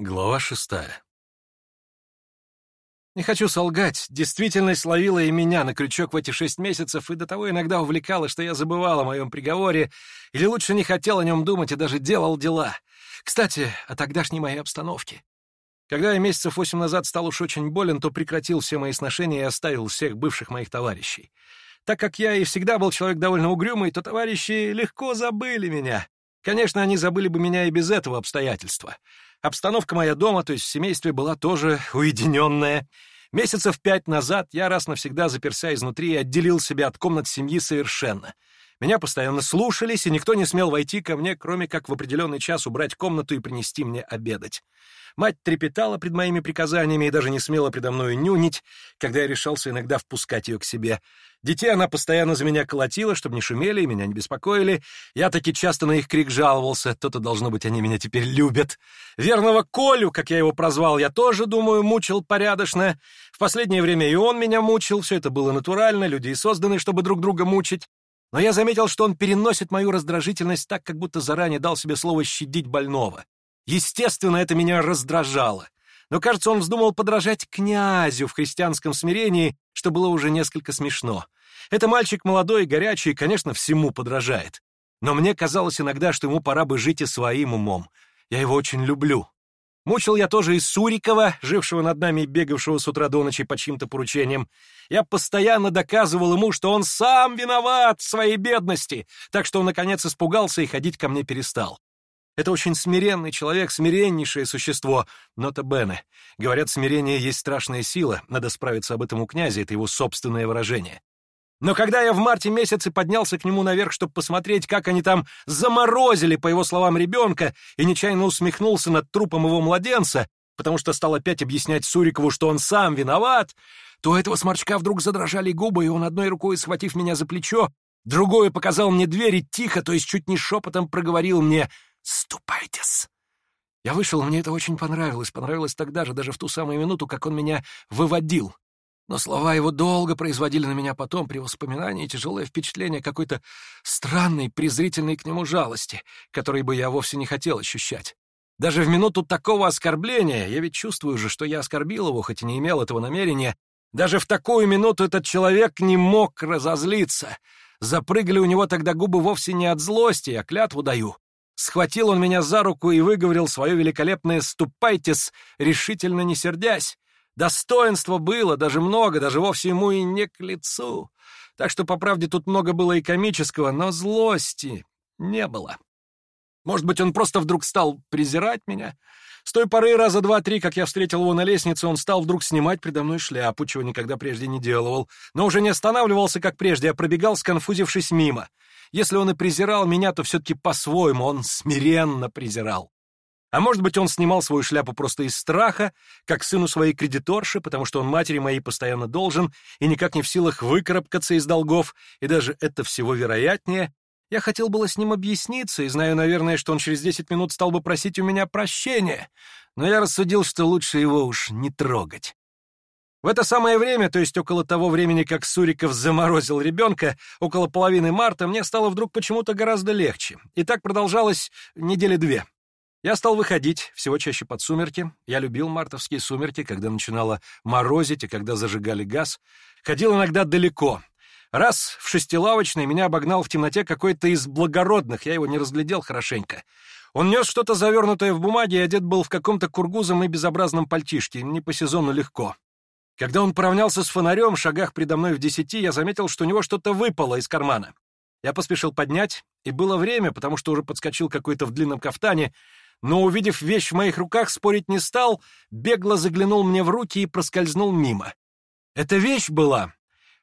Глава шестая. Не хочу солгать, действительность ловила и меня на крючок в эти шесть месяцев и до того иногда увлекала, что я забывал о моем приговоре, или лучше не хотел о нем думать и даже делал дела. Кстати, о тогдашней моей обстановке. Когда я месяцев восемь назад стал уж очень болен, то прекратил все мои сношения и оставил всех бывших моих товарищей. Так как я и всегда был человек довольно угрюмый, то товарищи легко забыли меня. Конечно, они забыли бы меня и без этого обстоятельства. Обстановка моя дома, то есть в семействе, была тоже уединенная. Месяцев пять назад я раз навсегда заперся изнутри и отделил себя от комнат семьи совершенно — меня постоянно слушались, и никто не смел войти ко мне, кроме как в определенный час убрать комнату и принести мне обедать. Мать трепетала пред моими приказаниями и даже не смела предо мною нюнить, когда я решался иногда впускать ее к себе. Детей она постоянно за меня колотила, чтобы не шумели и меня не беспокоили. Я таки часто на их крик жаловался, то-то, должно быть, они меня теперь любят. Верного Колю, как я его прозвал, я тоже, думаю, мучил порядочно. В последнее время и он меня мучил, все это было натурально, люди и созданы, чтобы друг друга мучить. Но я заметил, что он переносит мою раздражительность так, как будто заранее дал себе слово щадить больного. Естественно, это меня раздражало. Но, кажется, он вздумал подражать князю в христианском смирении, что было уже несколько смешно. Это мальчик молодой и горячий, и, конечно, всему подражает. Но мне казалось иногда, что ему пора бы жить и своим умом. Я его очень люблю. Мучил я тоже и Сурикова, жившего над нами и бегавшего с утра до ночи по чьим-то поручениям. Я постоянно доказывал ему, что он сам виноват в своей бедности, так что он, наконец, испугался и ходить ко мне перестал. Это очень смиренный человек, смиреннейшее существо, нота Бене. Говорят, смирение есть страшная сила, надо справиться об этом у князя, это его собственное выражение. Но когда я в марте месяце поднялся к нему наверх, чтобы посмотреть, как они там заморозили, по его словам, ребенка, и нечаянно усмехнулся над трупом его младенца, потому что стал опять объяснять Сурикову, что он сам виноват, то у этого сморчка вдруг задрожали губы, и он одной рукой, схватив меня за плечо, другой показал мне дверь и тихо, то есть чуть не шепотом проговорил мне «Ступайтесь». Я вышел, мне это очень понравилось, понравилось тогда же, даже в ту самую минуту, как он меня выводил. Но слова его долго производили на меня потом при воспоминании тяжелое впечатление какой-то странной, презрительной к нему жалости, которой бы я вовсе не хотел ощущать. Даже в минуту такого оскорбления, я ведь чувствую же, что я оскорбил его, хоть и не имел этого намерения, даже в такую минуту этот человек не мог разозлиться. Запрыгали у него тогда губы вовсе не от злости, я клятву даю. Схватил он меня за руку и выговорил свое великолепное «ступайтесь», решительно не сердясь. Достоинство было, даже много, даже вовсе ему и не к лицу. Так что, по правде, тут много было и комического, но злости не было. Может быть, он просто вдруг стал презирать меня? С той поры раза два-три, как я встретил его на лестнице, он стал вдруг снимать предо мной шляпу, чего никогда прежде не делал, но уже не останавливался, как прежде, а пробегал, сконфузившись мимо. Если он и презирал меня, то все-таки по-своему, он смиренно презирал. А может быть, он снимал свою шляпу просто из страха, как сыну своей кредиторши, потому что он матери моей постоянно должен и никак не в силах выкарабкаться из долгов, и даже это всего вероятнее. Я хотел было с ним объясниться, и знаю, наверное, что он через 10 минут стал бы просить у меня прощения, но я рассудил, что лучше его уж не трогать. В это самое время, то есть около того времени, как Суриков заморозил ребенка, около половины марта, мне стало вдруг почему-то гораздо легче. И так продолжалось недели две. Я стал выходить, всего чаще под сумерки. Я любил мартовские сумерки, когда начинало морозить и когда зажигали газ. Ходил иногда далеко. Раз в шестилавочной меня обогнал в темноте какой-то из благородных, я его не разглядел хорошенько. Он нес что-то завернутое в бумаге и одет был в каком-то кургузом и безобразном пальтишке, не по сезону легко. Когда он поравнялся с фонарем, в шагах предо мной в десяти, я заметил, что у него что-то выпало из кармана. Я поспешил поднять, и было время, потому что уже подскочил какой-то в длинном кафтане, но, увидев вещь в моих руках, спорить не стал, бегло заглянул мне в руки и проскользнул мимо. Эта вещь была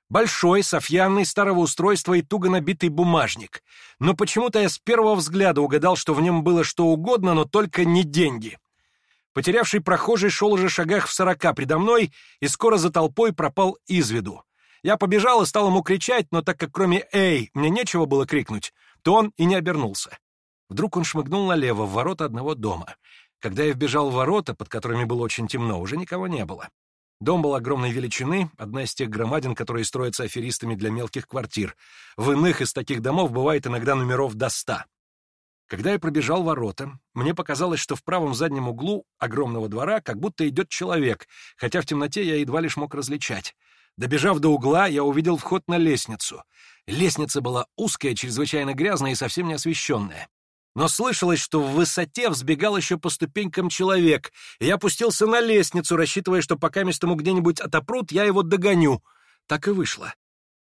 большой, софьянный, старого устройства и туго набитый бумажник, но почему-то я с первого взгляда угадал, что в нем было что угодно, но только не деньги. Потерявший прохожий шел уже шагах в сорока предо мной и скоро за толпой пропал из виду. Я побежал и стал ему кричать, но так как кроме «Эй!» мне нечего было крикнуть, то он и не обернулся. Вдруг он шмыгнул налево в ворота одного дома. Когда я вбежал в ворота, под которыми было очень темно, уже никого не было. Дом был огромной величины, одна из тех громадин, которые строятся аферистами для мелких квартир. В иных из таких домов бывает иногда номеров до ста. Когда я пробежал ворота, мне показалось, что в правом заднем углу огромного двора как будто идет человек, хотя в темноте я едва лишь мог различать. Добежав до угла, я увидел вход на лестницу. Лестница была узкая, чрезвычайно грязная и совсем не освещенная но слышалось, что в высоте взбегал еще по ступенькам человек, я опустился на лестницу, рассчитывая, что пока местому где-нибудь отопрут, я его догоню. Так и вышло.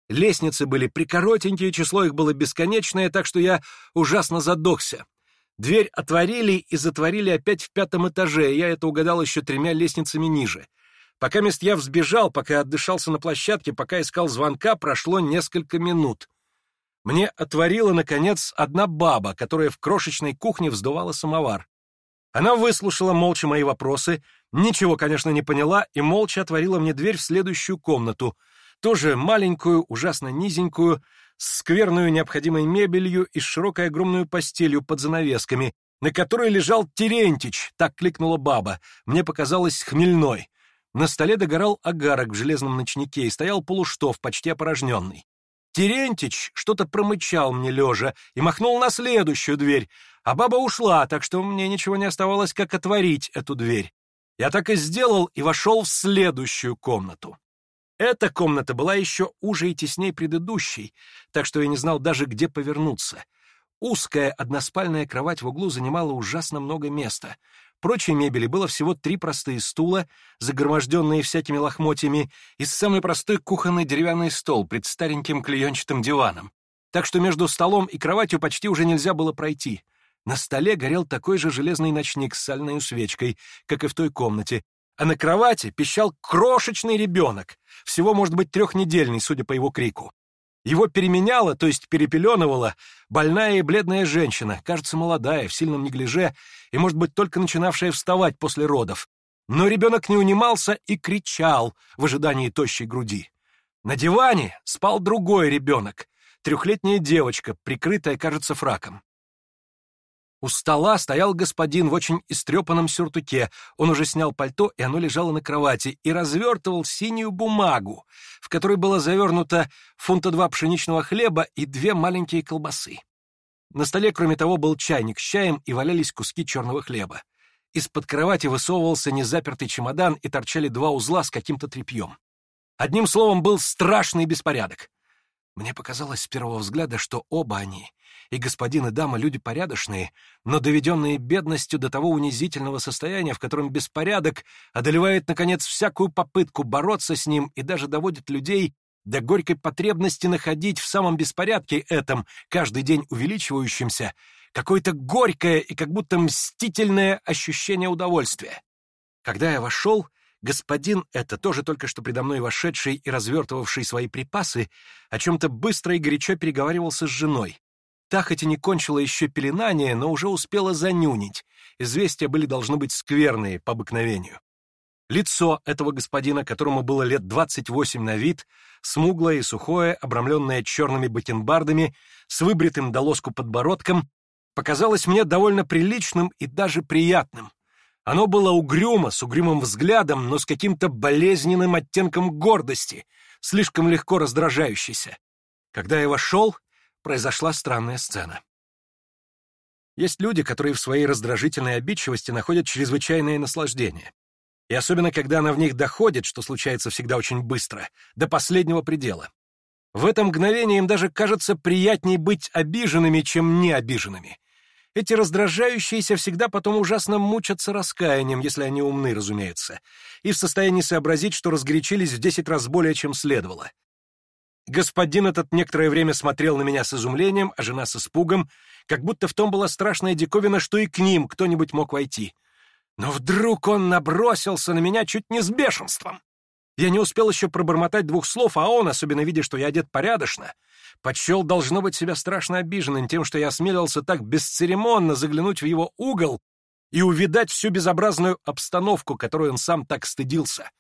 Лестницы были прикоротенькие, число их было бесконечное, так что я ужасно задохся. Дверь отворили и затворили опять в пятом этаже, я это угадал еще тремя лестницами ниже. Пока мест я взбежал, пока отдышался на площадке, пока искал звонка, прошло несколько минут. Мне отворила, наконец, одна баба, которая в крошечной кухне вздувала самовар. Она выслушала молча мои вопросы, ничего, конечно, не поняла и молча отворила мне дверь в следующую комнату, тоже маленькую, ужасно низенькую, с скверную необходимой мебелью и широкой огромную постелью под занавесками, на которой лежал Терентич, так кликнула баба, мне показалось хмельной. На столе догорал огарок в железном ночнике и стоял полуштов, почти опорожненный. Терентич что-то промычал мне лежа и махнул на следующую дверь, а баба ушла, так что мне ничего не оставалось, как отворить эту дверь. Я так и сделал и вошел в следующую комнату. Эта комната была еще уже и тесней предыдущей, так что я не знал даже, где повернуться. Узкая односпальная кровать в углу занимала ужасно много места. Прочей мебели было всего три простые стула, загроможденные всякими лохмотьями, и самый простой кухонный деревянный стол пред стареньким клеенчатым диваном. Так что между столом и кроватью почти уже нельзя было пройти. На столе горел такой же железный ночник с сальной свечкой, как и в той комнате, а на кровати пищал крошечный ребенок, всего, может быть, трехнедельный, судя по его крику. Его переменяла, то есть перепеленывала, больная и бледная женщина, кажется, молодая, в сильном неглиже и, может быть, только начинавшая вставать после родов. Но ребенок не унимался и кричал в ожидании тощей груди. На диване спал другой ребенок, трехлетняя девочка, прикрытая, кажется, фраком. У стола стоял господин в очень истрепанном сюртуке. Он уже снял пальто, и оно лежало на кровати, и развертывал синюю бумагу, в которой было завернуто фунта два пшеничного хлеба и две маленькие колбасы. На столе, кроме того, был чайник с чаем и валялись куски черного хлеба. Из-под кровати высовывался незапертый чемодан и торчали два узла с каким-то тряпьем. Одним словом, был страшный беспорядок. Мне показалось с первого взгляда, что оба они, и господин, и дама, люди порядочные, но доведенные бедностью до того унизительного состояния, в котором беспорядок одолевает, наконец, всякую попытку бороться с ним и даже доводит людей до горькой потребности находить в самом беспорядке этом, каждый день увеличивающемся, какое-то горькое и как будто мстительное ощущение удовольствия. Когда я вошел, Господин это тоже только что предо мной вошедший и развертывавший свои припасы, о чем-то быстро и горячо переговаривался с женой. Та хоть и не кончила еще пеленание, но уже успела занюнить. Известия были должны быть скверные по обыкновению. Лицо этого господина, которому было лет 28 на вид, смуглое и сухое, обрамленное черными бакенбардами, с выбритым до лоску подбородком, показалось мне довольно приличным и даже приятным. Оно было угрюмо, с угрюмым взглядом, но с каким-то болезненным оттенком гордости, слишком легко раздражающейся. Когда я вошел, произошла странная сцена. Есть люди, которые в своей раздражительной обидчивости находят чрезвычайное наслаждение. И особенно, когда она в них доходит, что случается всегда очень быстро, до последнего предела. В это мгновение им даже кажется приятнее быть обиженными, чем необиженными. обиженными эти раздражающиеся всегда потом ужасно мучатся раскаянием, если они умны, разумеется, и в состоянии сообразить, что разгорячились в десять раз более, чем следовало. Господин этот некоторое время смотрел на меня с изумлением, а жена с испугом, как будто в том была страшная диковина, что и к ним кто-нибудь мог войти. Но вдруг он набросился на меня чуть не с бешенством. Я не успел еще пробормотать двух слов, а он, особенно видя, что я одет порядочно, — Почел должно быть, себя страшно обиженным тем, что я осмелился так бесцеремонно заглянуть в его угол и увидать всю безобразную обстановку, которую он сам так стыдился.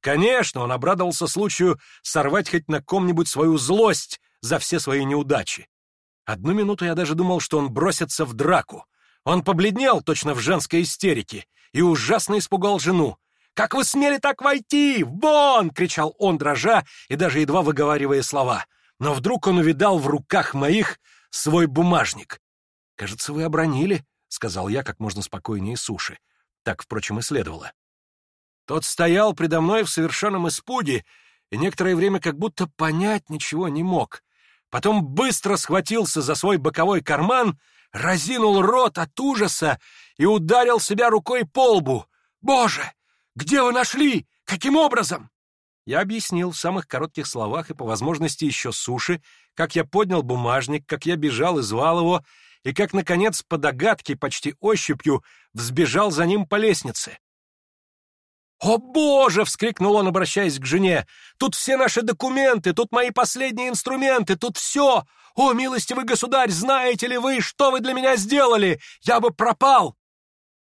Конечно, он обрадовался случаю сорвать хоть на ком-нибудь свою злость за все свои неудачи. Одну минуту я даже думал, что он бросится в драку. Он побледнел точно в женской истерике и ужасно испугал жену. «Как вы смели так войти? Вон!» — кричал он, дрожа и даже едва выговаривая слова — но вдруг он увидал в руках моих свой бумажник. «Кажется, вы обронили», — сказал я как можно спокойнее суши. Так, впрочем, и следовало. Тот стоял предо мной в совершенном испуге и некоторое время как будто понять ничего не мог. Потом быстро схватился за свой боковой карман, разинул рот от ужаса и ударил себя рукой по лбу. «Боже! Где вы нашли? Каким образом?» Я объяснил в самых коротких словах и по возможности еще суше, как я поднял бумажник, как я бежал и звал его, и как, наконец, по догадке, почти ощупью, взбежал за ним по лестнице. «О, Боже!» — вскрикнул он, обращаясь к жене. «Тут все наши документы, тут мои последние инструменты, тут все! О, милостивый государь, знаете ли вы, что вы для меня сделали? Я бы пропал!»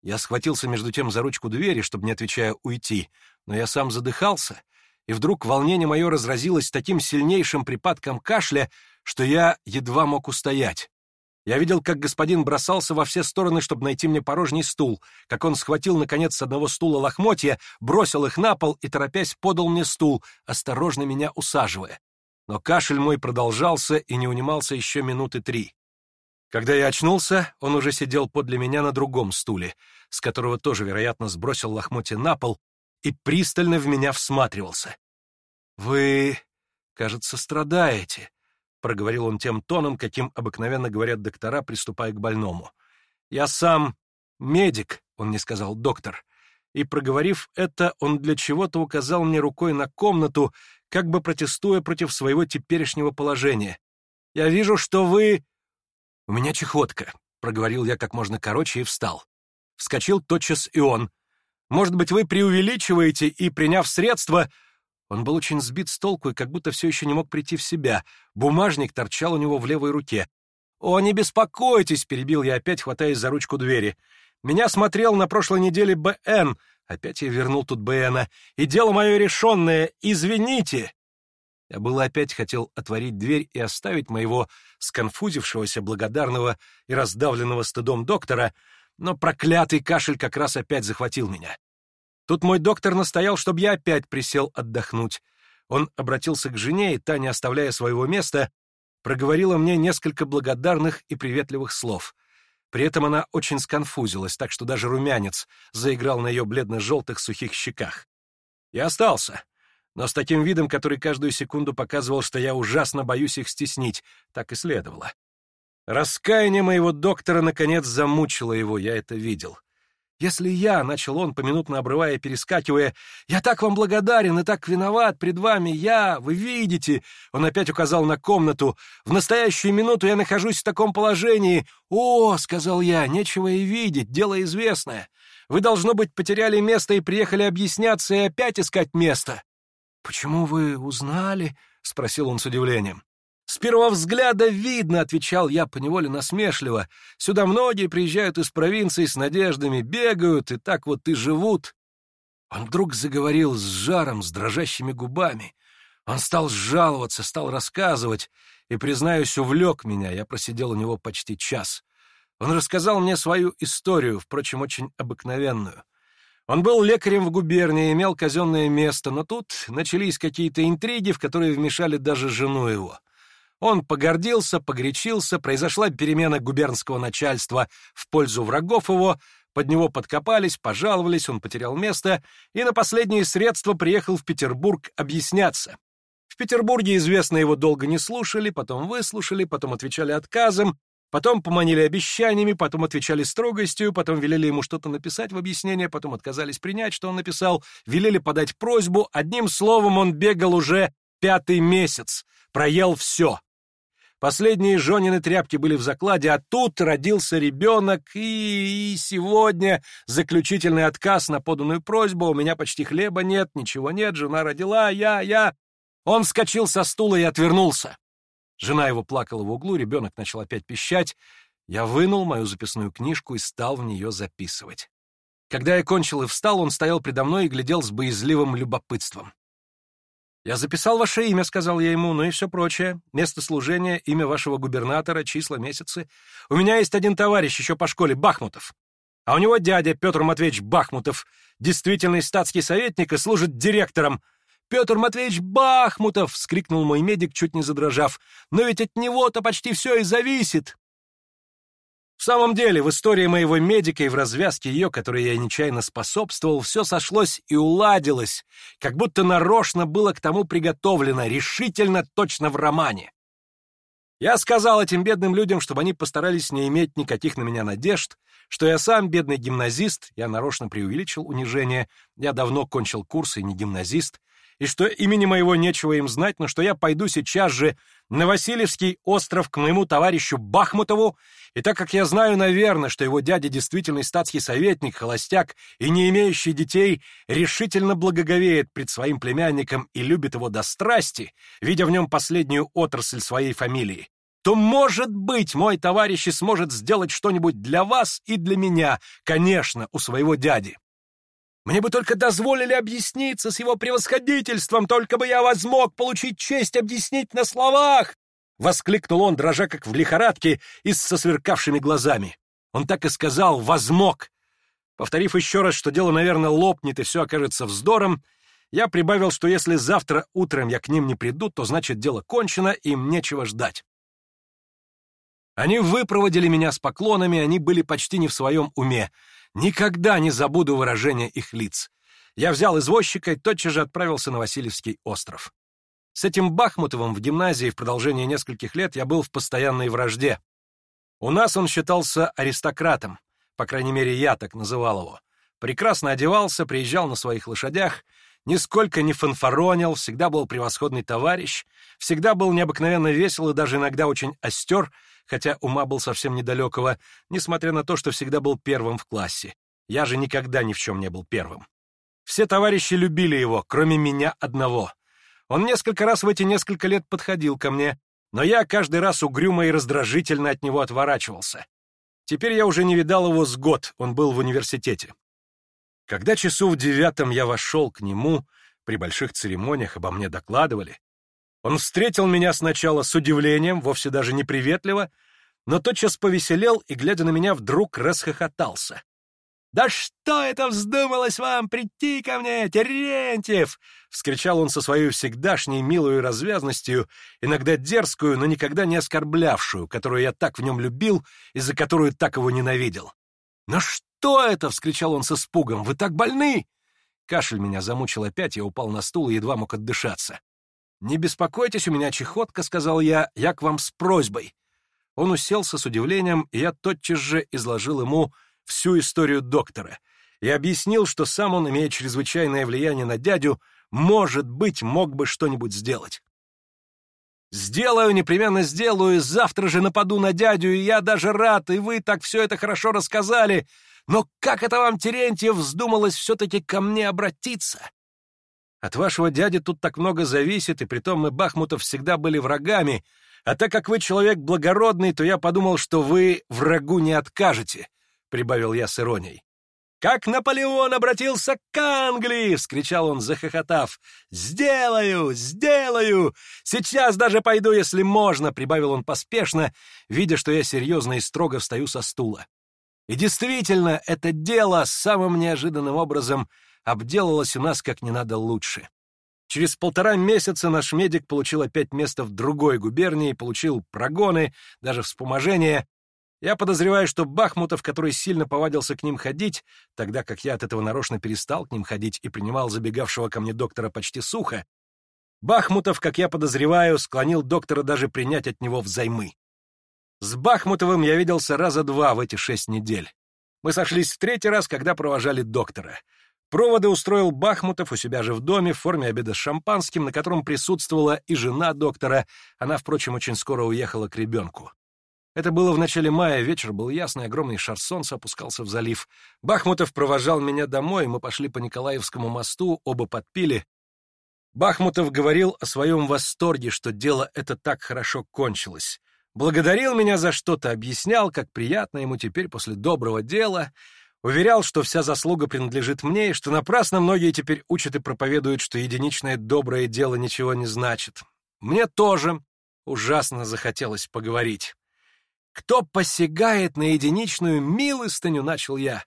Я схватился между тем за ручку двери, чтобы, не отвечая, уйти, но я сам задыхался и вдруг волнение мое разразилось таким сильнейшим припадком кашля, что я едва мог устоять. Я видел, как господин бросался во все стороны, чтобы найти мне порожний стул, как он схватил, наконец, с одного стула лохмотья, бросил их на пол и, торопясь, подал мне стул, осторожно меня усаживая. Но кашель мой продолжался и не унимался еще минуты три. Когда я очнулся, он уже сидел подле меня на другом стуле, с которого тоже, вероятно, сбросил лохмотья на пол и пристально в меня всматривался. «Вы, кажется, страдаете», — проговорил он тем тоном, каким обыкновенно говорят доктора, приступая к больному. «Я сам медик», — он мне сказал, доктор. И, проговорив это, он для чего-то указал мне рукой на комнату, как бы протестуя против своего теперешнего положения. «Я вижу, что вы...» «У меня чехотка», — проговорил я как можно короче и встал. Вскочил тотчас и он, может быть, вы преувеличиваете, и, приняв средства...» Он был очень сбит с толку и как будто все еще не мог прийти в себя. Бумажник торчал у него в левой руке. «О, не беспокойтесь!» — перебил я опять, хватаясь за ручку двери. «Меня смотрел на прошлой неделе Б.Н. Опять я вернул тут Б.Н.а. И дело мое решенное. Извините!» Я было опять хотел отворить дверь и оставить моего сконфузившегося, благодарного и раздавленного стыдом доктора, но проклятый кашель как раз опять захватил меня. Тут мой доктор настоял, чтобы я опять присел отдохнуть. Он обратился к жене, и та, не оставляя своего места, проговорила мне несколько благодарных и приветливых слов. При этом она очень сконфузилась, так что даже румянец заиграл на ее бледно-желтых сухих щеках. Я остался, но с таким видом, который каждую секунду показывал, что я ужасно боюсь их стеснить, так и следовало. Раскаяние моего доктора наконец замучило его, я это видел. Если я, — начал он, поминутно обрывая и перескакивая, — я так вам благодарен и так виноват пред вами, я, вы видите, — он опять указал на комнату, — в настоящую минуту я нахожусь в таком положении. О, — сказал я, — нечего и видеть, дело известное. Вы, должно быть, потеряли место и приехали объясняться и опять искать место. — Почему вы узнали? — спросил он с удивлением. С первого взгляда видно, — отвечал я поневоле насмешливо. Сюда многие приезжают из провинции с надеждами, бегают, и так вот и живут. Он вдруг заговорил с жаром, с дрожащими губами. Он стал жаловаться, стал рассказывать, и, признаюсь, увлек меня. Я просидел у него почти час. Он рассказал мне свою историю, впрочем, очень обыкновенную. Он был лекарем в губернии, имел казенное место, но тут начались какие-то интриги, в которые вмешали даже жену его. Он погордился, погречился. произошла перемена губернского начальства в пользу врагов его, под него подкопались, пожаловались, он потерял место и на последние средства приехал в Петербург объясняться. В Петербурге, известно, его долго не слушали, потом выслушали, потом отвечали отказом, потом поманили обещаниями, потом отвечали строгостью, потом велели ему что-то написать в объяснение, потом отказались принять, что он написал, велели подать просьбу. Одним словом, он бегал уже пятый месяц, проел все. Последние Жонины тряпки были в закладе, а тут родился ребенок, и... и сегодня заключительный отказ на поданную просьбу. У меня почти хлеба нет, ничего нет, жена родила, а я, я... Он вскочил со стула и отвернулся. Жена его плакала в углу, ребенок начал опять пищать. Я вынул мою записную книжку и стал в нее записывать. Когда я кончил и встал, он стоял предо мной и глядел с боязливым любопытством. Я записал ваше имя, — сказал я ему, — ну и все прочее. Место служения, имя вашего губернатора, числа, месяцы. У меня есть один товарищ еще по школе, Бахмутов. А у него дядя Петр Матвеевич Бахмутов, действительный статский советник и служит директором. Петр Матвеевич Бахмутов! — вскрикнул мой медик, чуть не задрожав. Но ведь от него-то почти все и зависит. В самом деле, в истории моего медика и в развязке ее, которой я нечаянно способствовал, все сошлось и уладилось, как будто нарочно было к тому приготовлено, решительно точно в романе. Я сказал этим бедным людям, чтобы они постарались не иметь никаких на меня надежд, что я сам бедный гимназист, я нарочно преувеличил унижение, я давно кончил курс и не гимназист, и что имени моего нечего им знать, но что я пойду сейчас же на Васильевский остров к моему товарищу Бахмутову, и так как я знаю, наверное, что его дядя действительный статский советник, холостяк и не имеющий детей, решительно благоговеет пред своим племянником и любит его до страсти, видя в нем последнюю отрасль своей фамилии, то, может быть, мой товарищ и сможет сделать что-нибудь для вас и для меня, конечно, у своего дяди. Мне бы только дозволили объясниться с его превосходительством, только бы я возмог получить честь объяснить на словах!» Воскликнул он, дрожа как в лихорадке и с сосверкавшими глазами. Он так и сказал «возмог». Повторив еще раз, что дело, наверное, лопнет и все окажется вздором, я прибавил, что если завтра утром я к ним не приду, то значит дело кончено, и им нечего ждать. Они выпроводили меня с поклонами, они были почти не в своем уме — Никогда не забуду выражение их лиц. Я взял извозчика и тотчас же отправился на Васильевский остров. С этим Бахмутовым в гимназии в продолжение нескольких лет я был в постоянной вражде. У нас он считался аристократом, по крайней мере, я так называл его. Прекрасно одевался, приезжал на своих лошадях, нисколько не фанфаронил, всегда был превосходный товарищ, всегда был необыкновенно весел и даже иногда очень остер, хотя ума был совсем недалекого, несмотря на то, что всегда был первым в классе. Я же никогда ни в чем не был первым. Все товарищи любили его, кроме меня одного. Он несколько раз в эти несколько лет подходил ко мне, но я каждый раз угрюмо и раздражительно от него отворачивался. Теперь я уже не видал его с год, он был в университете. Когда часу в девятом я вошел к нему, при больших церемониях обо мне докладывали, он встретил меня сначала с удивлением, вовсе даже неприветливо, но тотчас повеселел и, глядя на меня, вдруг расхохотался. «Да что это вздумалось вам? Прийти ко мне, Терентьев!» — вскричал он со своей всегдашней милой развязностью, иногда дерзкую, но никогда не оскорблявшую, которую я так в нем любил и за которую так его ненавидел. «Но что это?» — вскричал он со спугом. «Вы так больны!» Кашель меня замучил опять, я упал на стул и едва мог отдышаться. «Не беспокойтесь, у меня чехотка», — сказал я, — «я к вам с просьбой». Он уселся с удивлением, и я тотчас же изложил ему всю историю доктора и объяснил, что сам он, имея чрезвычайное влияние на дядю, может быть, мог бы что-нибудь сделать. «Сделаю, непременно сделаю, завтра же нападу на дядю, и я даже рад, и вы так все это хорошо рассказали. Но как это вам, Терентьев, вздумалось все-таки ко мне обратиться?» От вашего дяди тут так много зависит, и притом мы, Бахмутов, всегда были врагами. А так как вы человек благородный, то я подумал, что вы врагу не откажете», — прибавил я с иронией. «Как Наполеон обратился к Англии!» — вскричал он, захохотав. «Сделаю! Сделаю! Сейчас даже пойду, если можно!» — прибавил он поспешно, видя, что я серьезно и строго встаю со стула. И действительно, это дело самым неожиданным образом — обделалась у нас как не надо лучше. Через полтора месяца наш медик получил опять место в другой губернии, получил прогоны, даже вспоможение. Я подозреваю, что Бахмутов, который сильно повадился к ним ходить, тогда как я от этого нарочно перестал к ним ходить и принимал забегавшего ко мне доктора почти сухо, Бахмутов, как я подозреваю, склонил доктора даже принять от него взаймы. С Бахмутовым я виделся раза два в эти шесть недель. Мы сошлись в третий раз, когда провожали доктора. Проводы устроил Бахмутов у себя же в доме в форме обеда с шампанским, на котором присутствовала и жена доктора. Она, впрочем, очень скоро уехала к ребенку. Это было в начале мая, вечер был ясный, огромный шар солнца опускался в залив. Бахмутов провожал меня домой, мы пошли по Николаевскому мосту, оба подпили. Бахмутов говорил о своем восторге, что дело это так хорошо кончилось. Благодарил меня за что-то, объяснял, как приятно ему теперь после доброго дела — Уверял, что вся заслуга принадлежит мне, и что напрасно многие теперь учат и проповедуют, что единичное доброе дело ничего не значит. Мне тоже ужасно захотелось поговорить. «Кто посягает на единичную милостыню?» — начал я.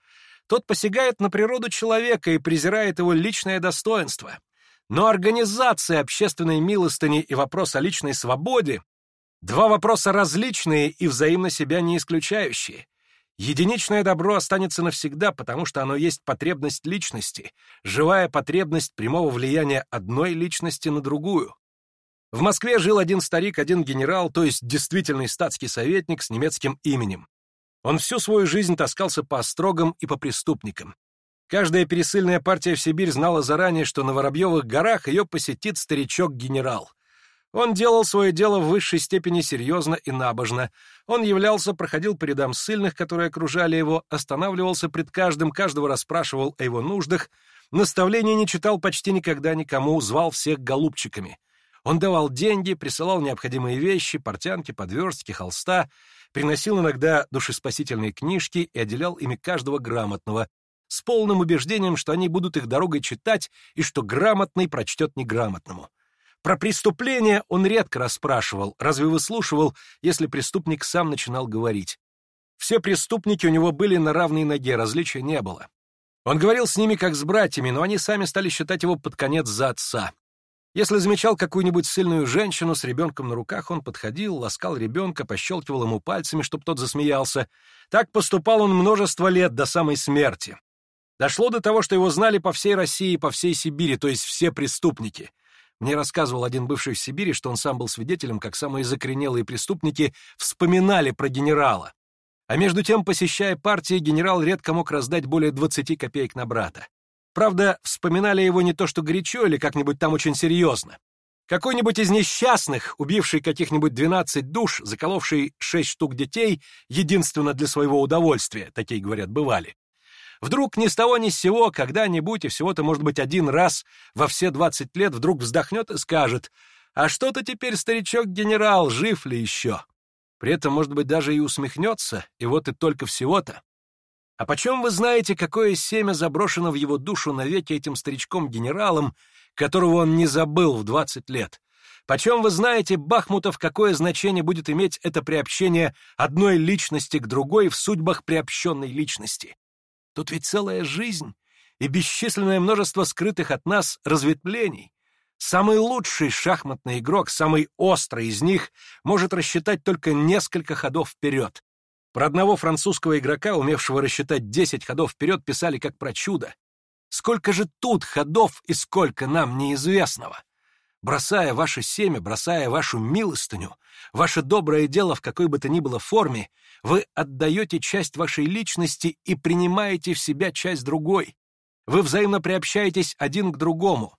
«Тот посягает на природу человека и презирает его личное достоинство. Но организация общественной милостыни и вопрос о личной свободе — два вопроса различные и взаимно себя не исключающие». Единичное добро останется навсегда, потому что оно есть потребность личности, живая потребность прямого влияния одной личности на другую. В Москве жил один старик, один генерал, то есть действительный статский советник с немецким именем. Он всю свою жизнь таскался по острогам и по преступникам. Каждая пересыльная партия в Сибирь знала заранее, что на Воробьевых горах ее посетит старичок-генерал. Он делал свое дело в высшей степени серьезно и набожно. Он являлся, проходил по рядам которые окружали его, останавливался пред каждым, каждого расспрашивал о его нуждах, наставления не читал почти никогда никому, звал всех голубчиками. Он давал деньги, присылал необходимые вещи, портянки, подверстки, холста, приносил иногда душеспасительные книжки и отделял ими каждого грамотного, с полным убеждением, что они будут их дорогой читать и что грамотный прочтет неграмотному. Про преступление он редко расспрашивал, разве выслушивал, если преступник сам начинал говорить. Все преступники у него были на равной ноге, различия не было. Он говорил с ними как с братьями, но они сами стали считать его под конец за отца. Если замечал какую-нибудь сильную женщину с ребенком на руках, он подходил, ласкал ребенка, пощелкивал ему пальцами, чтобы тот засмеялся. Так поступал он множество лет до самой смерти. Дошло до того, что его знали по всей России и по всей Сибири, то есть все преступники. Мне рассказывал один бывший в Сибири, что он сам был свидетелем, как самые закоренелые преступники вспоминали про генерала. А между тем, посещая партии, генерал редко мог раздать более 20 копеек на брата. Правда, вспоминали его не то что горячо или как-нибудь там очень серьезно. Какой-нибудь из несчастных, убивший каких-нибудь 12 душ, заколовший 6 штук детей, единственно для своего удовольствия, такие, говорят, бывали, Вдруг ни с того ни с сего, когда-нибудь, и всего-то, может быть, один раз во все двадцать лет вдруг вздохнет и скажет, «А что-то теперь, старичок-генерал, жив ли еще?» При этом, может быть, даже и усмехнется, и вот и только всего-то. А почем вы знаете, какое семя заброшено в его душу навеки этим старичком-генералом, которого он не забыл в 20 лет? Почем вы знаете, Бахмутов, какое значение будет иметь это приобщение одной личности к другой в судьбах приобщенной личности? Тут ведь целая жизнь и бесчисленное множество скрытых от нас разветвлений. Самый лучший шахматный игрок, самый острый из них, может рассчитать только несколько ходов вперед. Про одного французского игрока, умевшего рассчитать 10 ходов вперед, писали как про чудо. Сколько же тут ходов и сколько нам неизвестного? бросая ваше семя, бросая вашу милостыню, ваше доброе дело в какой бы то ни было форме, вы отдаете часть вашей личности и принимаете в себя часть другой. Вы взаимно приобщаетесь один к другому.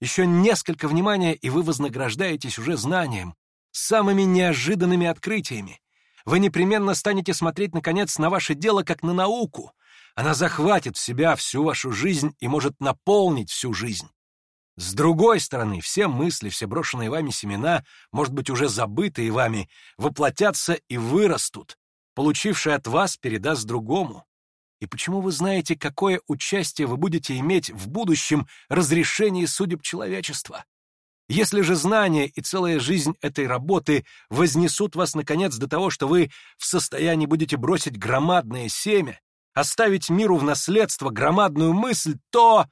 Еще несколько внимания, и вы вознаграждаетесь уже знанием, самыми неожиданными открытиями. Вы непременно станете смотреть, наконец, на ваше дело как на науку. Она захватит в себя всю вашу жизнь и может наполнить всю жизнь. С другой стороны, все мысли, все брошенные вами семена, может быть, уже забытые вами, воплотятся и вырастут. Получивший от вас передаст другому. И почему вы знаете, какое участие вы будете иметь в будущем разрешении судеб человечества? Если же знания и целая жизнь этой работы вознесут вас, наконец, до того, что вы в состоянии будете бросить громадное семя, оставить миру в наследство громадную мысль, то...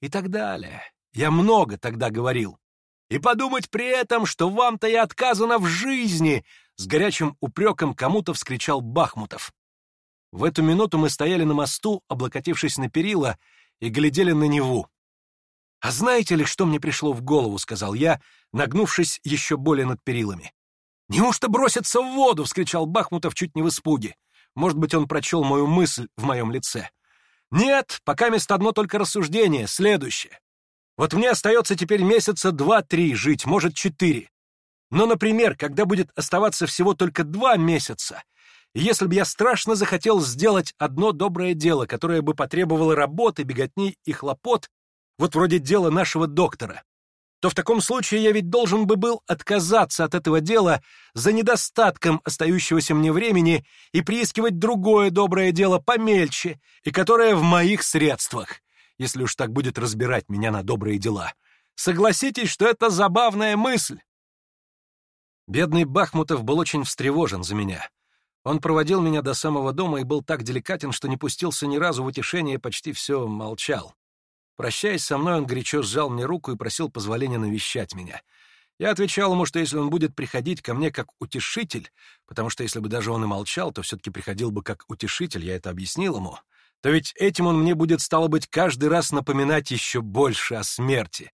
и так далее. Я много тогда говорил. И подумать при этом, что вам-то и отказано в жизни!» С горячим упреком кому-то вскричал Бахмутов. В эту минуту мы стояли на мосту, облокотившись на перила, и глядели на Неву. «А знаете ли, что мне пришло в голову?» — сказал я, нагнувшись еще более над перилами. «Неужто броситься в воду?» — вскричал Бахмутов чуть не в испуге. Может быть, он прочел мою мысль в моем лице. «Нет, пока мест одно только рассуждение, следующее. Вот мне остается теперь месяца два-три жить, может, четыре. Но, например, когда будет оставаться всего только два месяца, если бы я страшно захотел сделать одно доброе дело, которое бы потребовало работы, беготни и хлопот, вот вроде дела нашего доктора, то в таком случае я ведь должен бы был отказаться от этого дела за недостатком остающегося мне времени и приискивать другое доброе дело помельче и которое в моих средствах если уж так будет разбирать меня на добрые дела. Согласитесь, что это забавная мысль. Бедный Бахмутов был очень встревожен за меня. Он проводил меня до самого дома и был так деликатен, что не пустился ни разу в утешение и почти все молчал. Прощаясь со мной, он горячо сжал мне руку и просил позволения навещать меня. Я отвечал ему, что если он будет приходить ко мне как утешитель, потому что если бы даже он и молчал, то все-таки приходил бы как утешитель, я это объяснил ему — то ведь этим он мне будет, стало быть, каждый раз напоминать еще больше о смерти.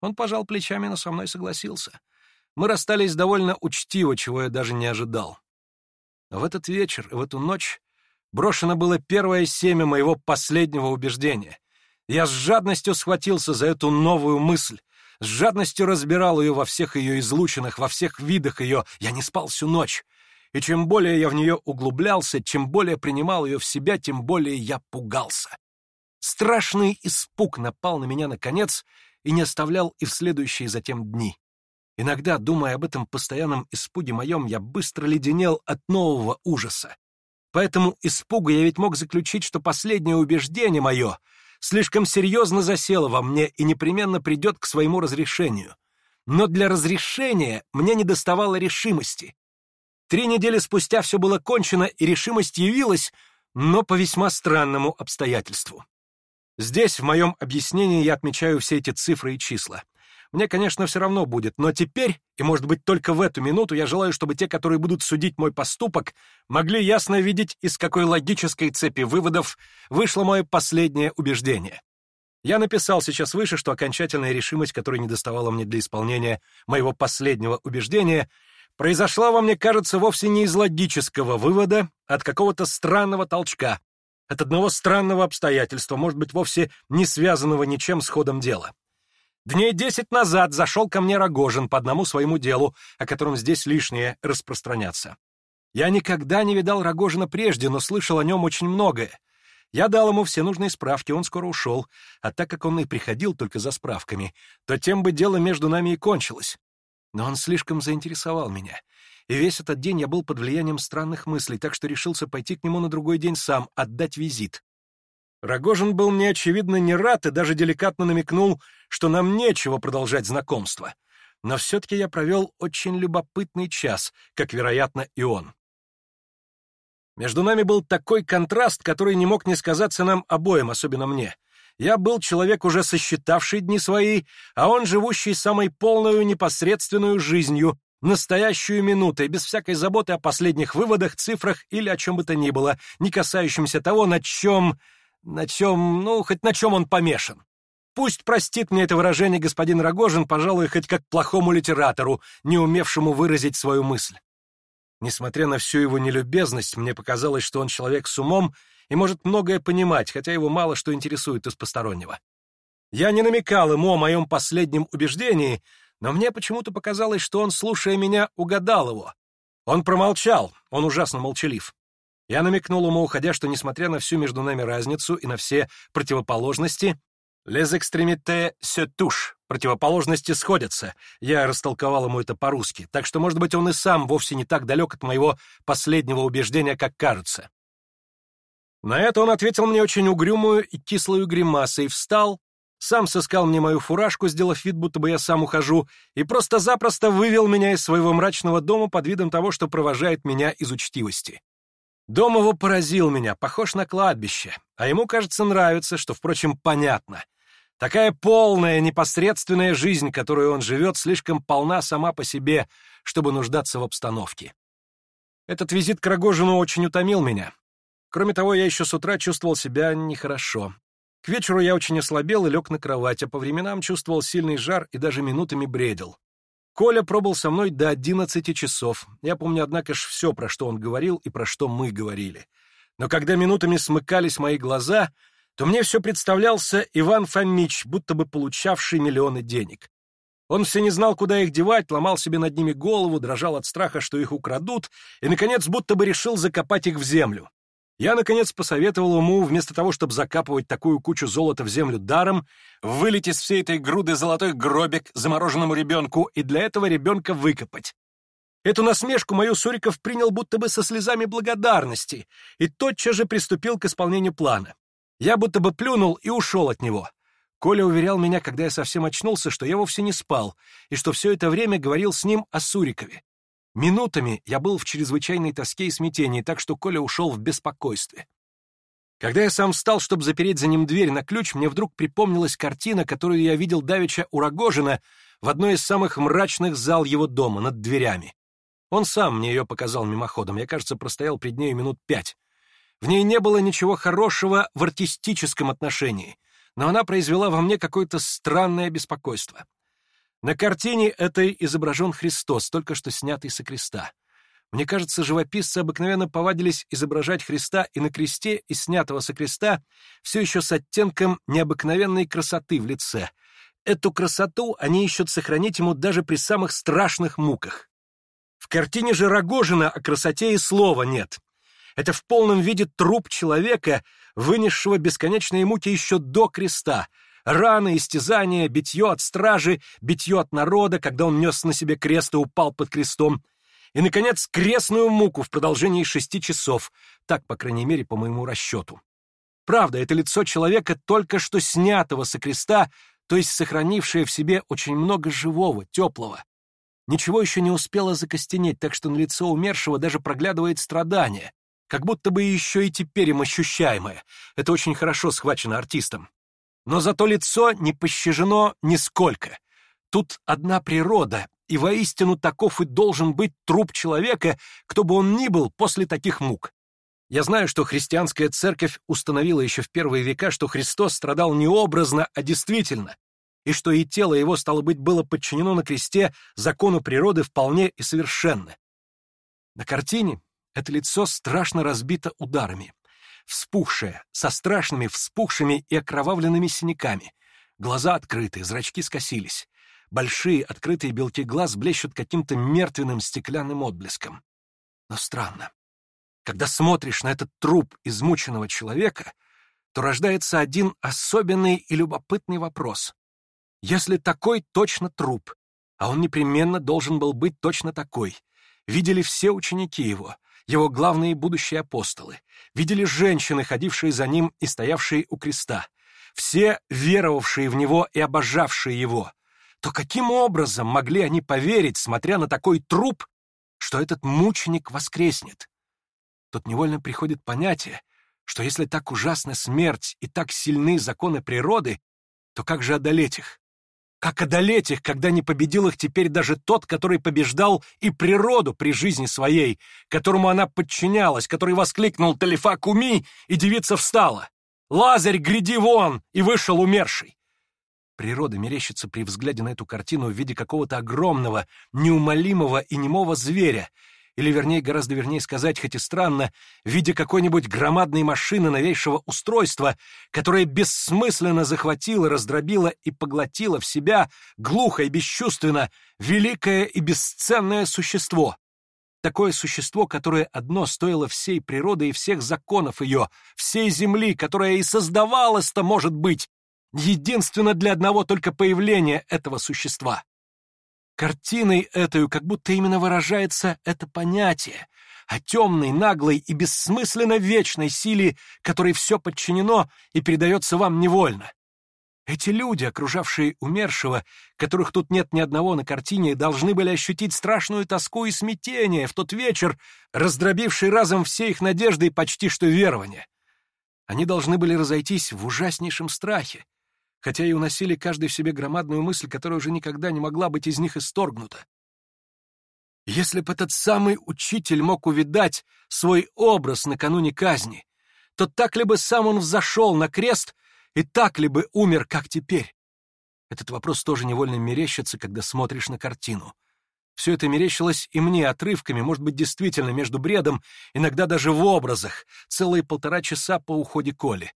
Он пожал плечами, но со мной согласился. Мы расстались довольно учтиво, чего я даже не ожидал. В этот вечер в эту ночь брошено было первое семя моего последнего убеждения. Я с жадностью схватился за эту новую мысль, с жадностью разбирал ее во всех ее излучинах, во всех видах ее. Я не спал всю ночь и чем более я в нее углублялся, чем более принимал ее в себя, тем более я пугался. Страшный испуг напал на меня наконец и не оставлял и в следующие затем дни. Иногда, думая об этом постоянном испуге моем, я быстро леденел от нового ужаса. Поэтому испугу я ведь мог заключить, что последнее убеждение мое слишком серьезно засело во мне и непременно придет к своему разрешению. Но для разрешения мне недоставало решимости. Три недели спустя все было кончено, и решимость явилась, но по весьма странному обстоятельству. Здесь, в моем объяснении, я отмечаю все эти цифры и числа. Мне, конечно, все равно будет, но теперь, и, может быть, только в эту минуту, я желаю, чтобы те, которые будут судить мой поступок, могли ясно видеть, из какой логической цепи выводов вышло мое последнее убеждение. Я написал сейчас выше, что окончательная решимость, которой недоставала мне для исполнения моего последнего убеждения, Произошла во мне, кажется, вовсе не из логического вывода, а от какого-то странного толчка, от одного странного обстоятельства, может быть, вовсе не связанного ничем с ходом дела. Дней десять назад зашел ко мне Рогожин по одному своему делу, о котором здесь лишнее распространяться. Я никогда не видал Рогожина прежде, но слышал о нем очень многое. Я дал ему все нужные справки, он скоро ушел, а так как он и приходил только за справками, то тем бы дело между нами и кончилось. Но он слишком заинтересовал меня. И весь этот день я был под влиянием странных мыслей, так что решился пойти к нему на другой день сам, отдать визит. Рогожин был мне, очевидно, не рад и даже деликатно намекнул, что нам нечего продолжать знакомство. Но все-таки я провел очень любопытный час, как, вероятно, и он. Между нами был такой контраст, который не мог не сказаться нам обоим, особенно мне. Я был человек, уже сосчитавший дни свои, а он живущий самой полную непосредственную жизнью, настоящую минутой, без всякой заботы о последних выводах, цифрах или о чем бы то ни было, не касающимся того, на чем... на чем... ну, хоть на чем он помешан. Пусть простит мне это выражение господин Рогожин, пожалуй, хоть как плохому литератору, не умевшему выразить свою мысль. Несмотря на всю его нелюбезность, мне показалось, что он человек с умом и может многое понимать, хотя его мало что интересует из постороннего. Я не намекал ему о моем последнем убеждении, но мне почему-то показалось, что он, слушая меня, угадал его. Он промолчал, он ужасно молчалив. Я намекнул ему, уходя, что, несмотря на всю между нами разницу и на все противоположности, «Les extrémités se touchent» — противоположности сходятся. Я растолковал ему это по-русски, так что, может быть, он и сам вовсе не так далек от моего последнего убеждения, как кажется. На это он ответил мне очень угрюмую и кислую гримасой, встал, сам сыскал мне мою фуражку, сделав вид, будто бы я сам ухожу, и просто-запросто вывел меня из своего мрачного дома под видом того, что провожает меня из учтивости. Дом его поразил меня, похож на кладбище, а ему, кажется, нравится, что, впрочем, понятно. Такая полная, непосредственная жизнь, которую он живет, слишком полна сама по себе, чтобы нуждаться в обстановке. Этот визит к Рогожину очень утомил меня. Кроме того, я еще с утра чувствовал себя нехорошо. К вечеру я очень ослабел и лег на кровать, а по временам чувствовал сильный жар и даже минутами бредил. Коля пробыл со мной до 11 часов. Я помню, однако, ж все, про что он говорил и про что мы говорили. Но когда минутами смыкались мои глаза, то мне все представлялся Иван Фомич, будто бы получавший миллионы денег. Он все не знал, куда их девать, ломал себе над ними голову, дрожал от страха, что их украдут, и, наконец, будто бы решил закопать их в землю. Я, наконец, посоветовал ему, вместо того, чтобы закапывать такую кучу золота в землю даром, вылить из всей этой груды золотой гробик замороженному ребенку и для этого ребенка выкопать. Эту насмешку мою Суриков принял будто бы со слезами благодарности и тотчас же приступил к исполнению плана. Я будто бы плюнул и ушел от него. Коля уверял меня, когда я совсем очнулся, что я вовсе не спал, и что все это время говорил с ним о Сурикове. Минутами я был в чрезвычайной тоске и смятении, так что Коля ушел в беспокойстве. Когда я сам встал, чтобы запереть за ним дверь на ключ, мне вдруг припомнилась картина, которую я видел давеча у Рогожина в одной из самых мрачных зал его дома, над дверями. Он сам мне ее показал мимоходом, я, кажется, простоял пред ней минут пять. В ней не было ничего хорошего в артистическом отношении, но она произвела во мне какое-то странное беспокойство. На картине этой изображен Христос, только что снятый со креста. Мне кажется, живописцы обыкновенно повадились изображать Христа и на кресте, и снятого со креста, все еще с оттенком необыкновенной красоты в лице. Эту красоту они ищут сохранить ему даже при самых страшных муках. В картине же Рогожина о красоте и слова нет. Это в полном виде труп человека, вынесшего бесконечные муки еще до креста, Раны, истязания, битье от стражи, битье от народа, когда он нес на себе крест и упал под крестом. И, наконец, крестную муку в продолжении шести часов. Так, по крайней мере, по моему расчету. Правда, это лицо человека, только что снятого со креста, то есть сохранившее в себе очень много живого, теплого. Ничего еще не успело закостенеть, так что на лицо умершего даже проглядывает страдание, как будто бы еще и теперь им ощущаемое. Это очень хорошо схвачено артистом. Но зато лицо не пощажено нисколько. Тут одна природа, и воистину таков и должен быть труп человека, кто бы он ни был после таких мук. Я знаю, что христианская церковь установила еще в первые века, что Христос страдал не образно, а действительно, и что и тело его, стало быть, было подчинено на кресте закону природы вполне и совершенно. На картине это лицо страшно разбито ударами вспухшая, со страшными вспухшими и окровавленными синяками. Глаза открыты, зрачки скосились. Большие открытые белки глаз блещут каким-то мертвенным стеклянным отблеском. Но странно. Когда смотришь на этот труп измученного человека, то рождается один особенный и любопытный вопрос. Если такой точно труп, а он непременно должен был быть точно такой, видели все ученики его, его главные будущие апостолы, видели женщины, ходившие за ним и стоявшие у креста, все веровавшие в него и обожавшие его, то каким образом могли они поверить, смотря на такой труп, что этот мученик воскреснет? Тут невольно приходит понятие, что если так ужасна смерть и так сильны законы природы, то как же одолеть их? как одолеть их, когда не победил их теперь даже тот, который побеждал и природу при жизни своей, которому она подчинялась, который воскликнул «Талифа куми!» и девица встала. «Лазарь, гряди вон!» и вышел умерший. Природа мерещится при взгляде на эту картину в виде какого-то огромного, неумолимого и немого зверя — или, вернее, гораздо вернее сказать, хоть и странно, в виде какой-нибудь громадной машины новейшего устройства, которая бессмысленно захватила, раздробила и поглотила в себя глухо и бесчувственно великое и бесценное существо. Такое существо, которое одно стоило всей природы и всех законов ее, всей земли, которая и создавалась-то, может быть, единственно для одного только появления этого существа. Картиной этой, как будто именно выражается это понятие о темной, наглой и бессмысленно вечной силе, которой все подчинено и передается вам невольно. Эти люди, окружавшие умершего, которых тут нет ни одного на картине, должны были ощутить страшную тоску и смятение в тот вечер, раздробивший разом все их надежды и почти что верование. Они должны были разойтись в ужаснейшем страхе, хотя и уносили каждый в себе громадную мысль, которая уже никогда не могла быть из них исторгнута. Если бы этот самый учитель мог увидать свой образ накануне казни, то так ли бы сам он взошел на крест и так ли бы умер, как теперь? Этот вопрос тоже невольно мерещится, когда смотришь на картину. Все это мерещилось и мне отрывками, может быть, действительно между бредом, иногда даже в образах, целые полтора часа по уходе Коли.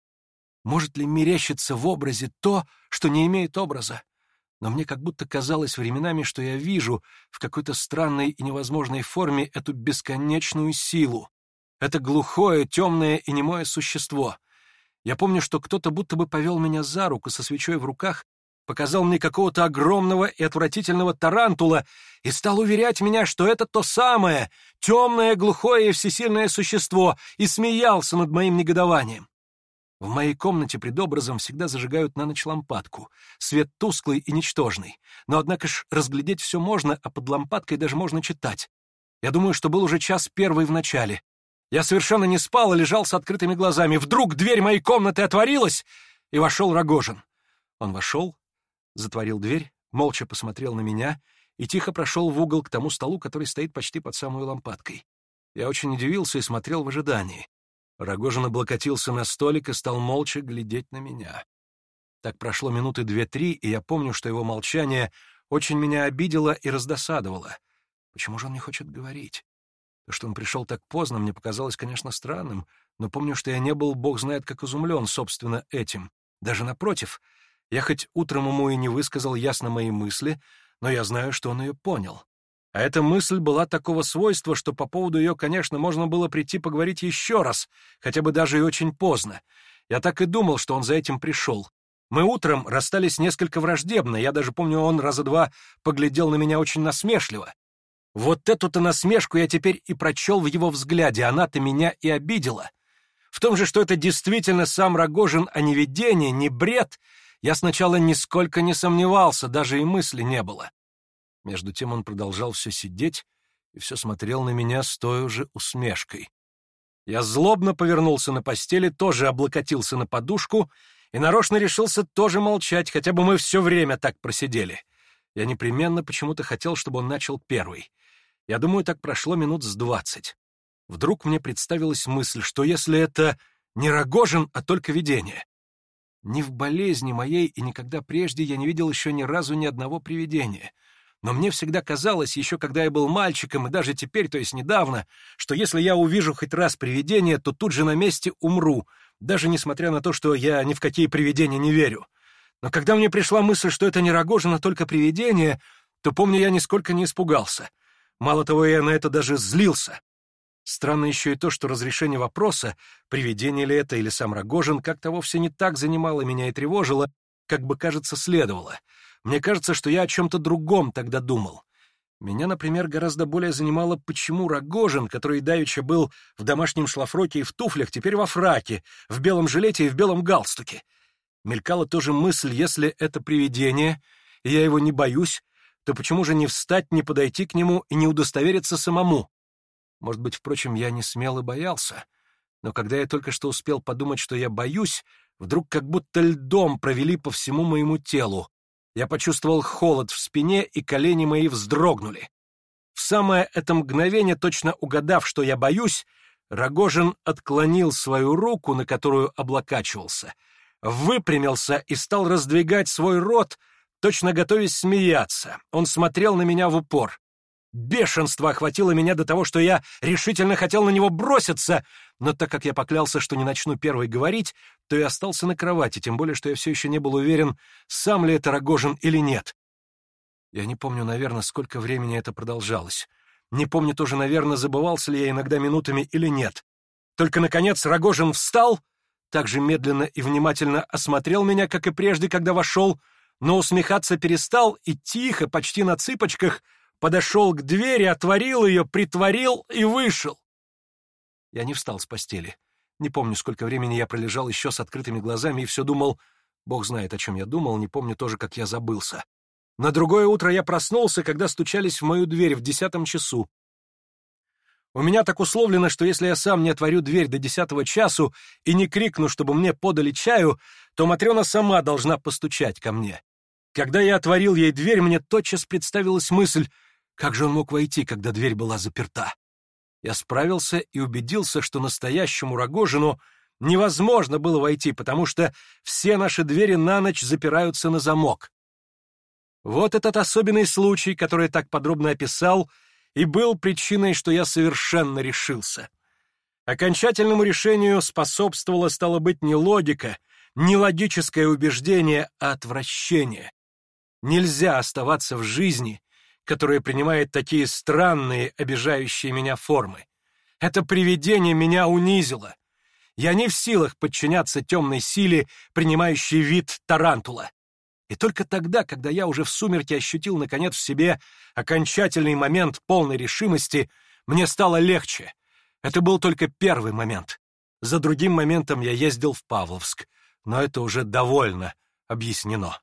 Может ли мерещиться в образе то, что не имеет образа? Но мне как будто казалось временами, что я вижу в какой-то странной и невозможной форме эту бесконечную силу. Это глухое, темное и немое существо. Я помню, что кто-то будто бы повел меня за руку со свечой в руках, показал мне какого-то огромного и отвратительного тарантула и стал уверять меня, что это то самое, темное, глухое и всесильное существо, и смеялся над моим негодованием. В моей комнате пред образом всегда зажигают на ночь лампадку. Свет тусклый и ничтожный. Но, однако ж, разглядеть все можно, а под лампадкой даже можно читать. Я думаю, что был уже час первый в начале. Я совершенно не спал и лежал с открытыми глазами. Вдруг дверь моей комнаты отворилась, и вошел Рогожин. Он вошел, затворил дверь, молча посмотрел на меня и тихо прошел в угол к тому столу, который стоит почти под самой лампадкой. Я очень удивился и смотрел в ожидании. Рогожин облокотился на столик и стал молча глядеть на меня. Так прошло минуты две-три, и я помню, что его молчание очень меня обидело и раздосадовало. Почему же он не хочет говорить? То, что он пришел так поздно, мне показалось, конечно, странным, но помню, что я не был, бог знает, как изумлен, собственно, этим. Даже напротив, я хоть утром ему и не высказал ясно мои мысли, но я знаю, что он ее понял. А эта мысль была такого свойства, что по поводу ее, конечно, можно было прийти поговорить еще раз, хотя бы даже и очень поздно. Я так и думал, что он за этим пришел. Мы утром расстались несколько враждебно, я даже помню, он раза два поглядел на меня очень насмешливо. Вот эту-то насмешку я теперь и прочел в его взгляде, она-то меня и обидела. В том же, что это действительно сам Рогожин, а не видение, не бред, я сначала нисколько не сомневался, даже и мысли не было. Между тем он продолжал все сидеть и все смотрел на меня с той же усмешкой. Я злобно повернулся на постели, тоже облокотился на подушку и нарочно решился тоже молчать, хотя бы мы все время так просидели. Я непременно почему-то хотел, чтобы он начал первый. Я думаю, так прошло минут с двадцать. Вдруг мне представилась мысль, что если это не Рогожин, а только видение. Ни в болезни моей и никогда прежде я не видел еще ни разу ни одного привидения — но мне всегда казалось, еще когда я был мальчиком, и даже теперь, то есть недавно, что если я увижу хоть раз привидение, то тут же на месте умру, даже несмотря на то, что я ни в какие привидения не верю. Но когда мне пришла мысль, что это не Рогожин, а только привидение, то, помню, я нисколько не испугался. Мало того, я на это даже злился. Странно еще и то, что разрешение вопроса, привидение ли это или сам Рогожин, как-то вовсе не так занимало меня и тревожило, как бы, кажется, следовало — мне кажется, что я о чем-то другом тогда думал. Меня, например, гораздо более занимало, почему Рогожин, который давеча был в домашнем шлафроке и в туфлях, теперь во фраке, в белом жилете и в белом галстуке. Мелькала тоже мысль, если это привидение, и я его не боюсь, то почему же не встать, не подойти к нему и не удостовериться самому? Может быть, впрочем, я не смел и боялся. Но когда я только что успел подумать, что я боюсь, вдруг как будто льдом провели по всему моему телу, я почувствовал холод в спине, и колени мои вздрогнули. В самое это мгновение, точно угадав, что я боюсь, Рогожин отклонил свою руку, на которую облокачивался, выпрямился и стал раздвигать свой рот, точно готовясь смеяться. Он смотрел на меня в упор. Бешенство охватило меня до того, что я решительно хотел на него броситься, но так как я поклялся, что не начну первый говорить, то и остался на кровати, тем более, что я все еще не был уверен, сам ли это Рогожин или нет. Я не помню, наверное, сколько времени это продолжалось. Не помню тоже, наверное, забывался ли я иногда минутами или нет. Только, наконец, Рогожин встал, также медленно и внимательно осмотрел меня, как и прежде, когда вошел, но усмехаться перестал и тихо, почти на цыпочках — подошел к двери, отворил ее, притворил и вышел. Я не встал с постели. Не помню, сколько времени я пролежал еще с открытыми глазами и все думал... Бог знает, о чем я думал, не помню тоже, как я забылся. На другое утро я проснулся, когда стучались в мою дверь в десятом часу. У меня так условлено, что если я сам не отворю дверь до десятого часу и не крикну, чтобы мне подали чаю, то Матрена сама должна постучать ко мне. Когда я отворил ей дверь, мне тотчас представилась мысль — как же он мог войти, когда дверь была заперта? Я справился и убедился, что настоящему Рогожину невозможно было войти, потому что все наши двери на ночь запираются на замок. Вот этот особенный случай, который я так подробно описал, и был причиной, что я совершенно решился. Окончательному решению способствовало стало быть, не логика, не логическое убеждение, а отвращение. Нельзя оставаться в жизни, которое принимает такие странные, обижающие меня формы. Это привидение меня унизило. Я не в силах подчиняться темной силе, принимающей вид тарантула. И только тогда, когда я уже в сумерке ощутил, наконец, в себе окончательный момент полной решимости, мне стало легче. Это был только первый момент. За другим моментом я ездил в Павловск, но это уже довольно объяснено.